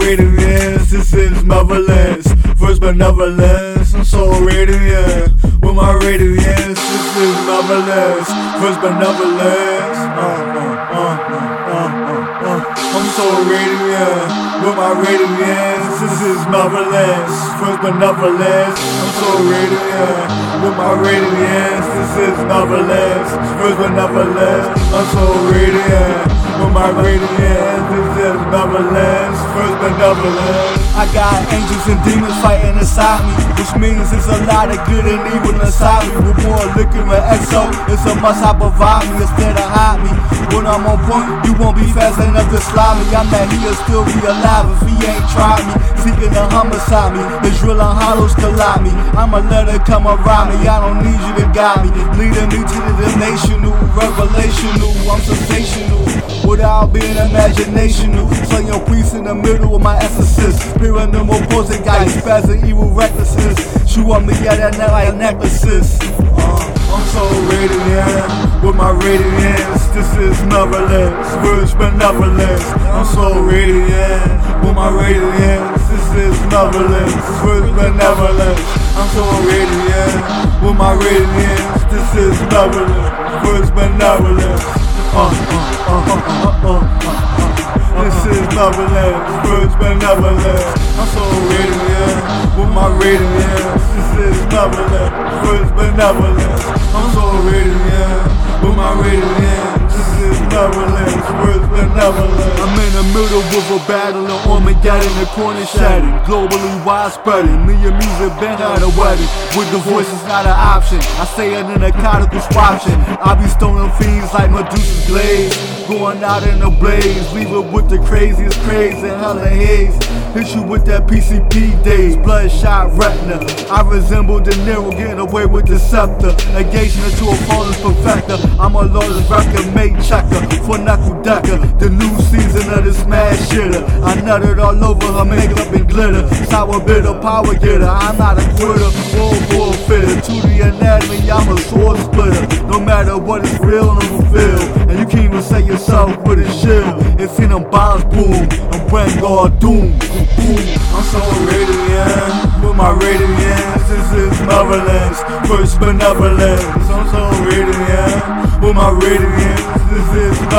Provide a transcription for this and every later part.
radiance, this is marvelous. First benevolence, I'm so radiant. With my radiance, this is marvelous. First benevolence, uh, uh, uh, uh, uh, uh. I'm so radiant. With my radiance, this is marvelous. First benevolence, I'm so radiant. With my radiance, this is marvelous. First benevolence, I'm so radiant. With my radiance, this is marvelous. First benevolence. I got angels and demons fighting inside me, which means there's a lot of good and evil inside me. With more liquor and exo, it's a must I provide me instead of hide me. When I'm on point, you won't be fast enough to slide me. I'm that he'll still be alive if he ain't tried me. Seeking to homicide me, drill and hollows collide me. I'ma let it come around me, I don't need you to guide me. Leading me to the dimensional, revelational, I'm sensational. Being imaginational, slaying your priest in the middle of my exorcist. Paranormal posing, got you spazzing evil recklessness. She want me at that neck like necklaces. Uh, I'm so radiant with my radiance. This is marvelous, first benevolence. I'm so radiant with my radiance. This is marvelous, first benevolence. I'm so radiant with my radiance. This is marvelous, first benevolence. This is marvelous, first benevolence. I'm so radiant yeah, with my radiance. This is marvelous, first benevolence. I'm so radiant yeah, with my radiance. This is marvelous, first benevolence. Middle of a battle, and Armageddon, the corner shattered, globally widespreading. Me and music been at a wedding, with the voice is not an option. I say it in a conical swaption. I be stoning fiends like Medusa's glaze, going out in a blaze, leave it with the craziest craze and hella haze. Hit you with that PCP days, bloodshot retina. I resemble De Niro getting away with the scepter, engaging into a fallen perfecter. I'm a Lord's record make checker for knuckle decker. The new season of the smash shitter. I nutted all over her makeup and glitter. Sour bitter power getter. I'm not a quitter or forfeitter. To the anatomy, I'm a sword splitter. No matter what is real and fulfilled. And you can't even say yourself with a shield. It's in them bombs boom. I'm God doom. Boom. I'm so radiant with my radiance. This is marvelous. First benevolence. I'm so radiant with my radiance.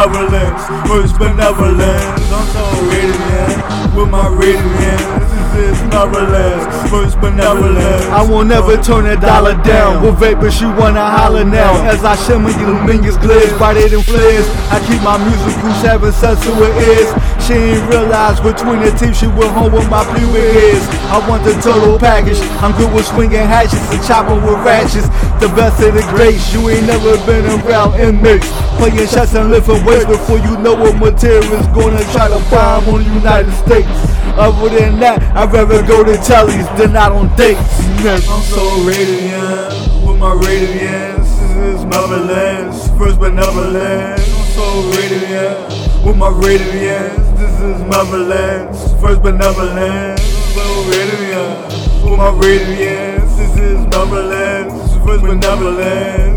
Marvelous. First benevolence. I'm so radiant with my radiance. Is marvelous. First benevolence. I won't never turn a dollar down. With vapors, you wanna holler now. As I shimmer, you minions glaze, brighter than flares. I keep my musical having sense to her ears. She ain't realize between the teeth she went home with my pubic hairs. I want the total package. I'm good with swinging hatchets and chopping with ratchets. The best of the greats. You ain't never been around in inmates. Playing shots and lifting weights before you know what material's gonna try to bomb on the United States. Other than that, I'd rather go to Telly's than out on dates. I'm so radiant with my radiance. This is marvelous, first benevolence. I'm so radiant with my radiance. This is marvelous, first benevolence. I'm so radiant with my radiance. This is marvelous, first benevolence.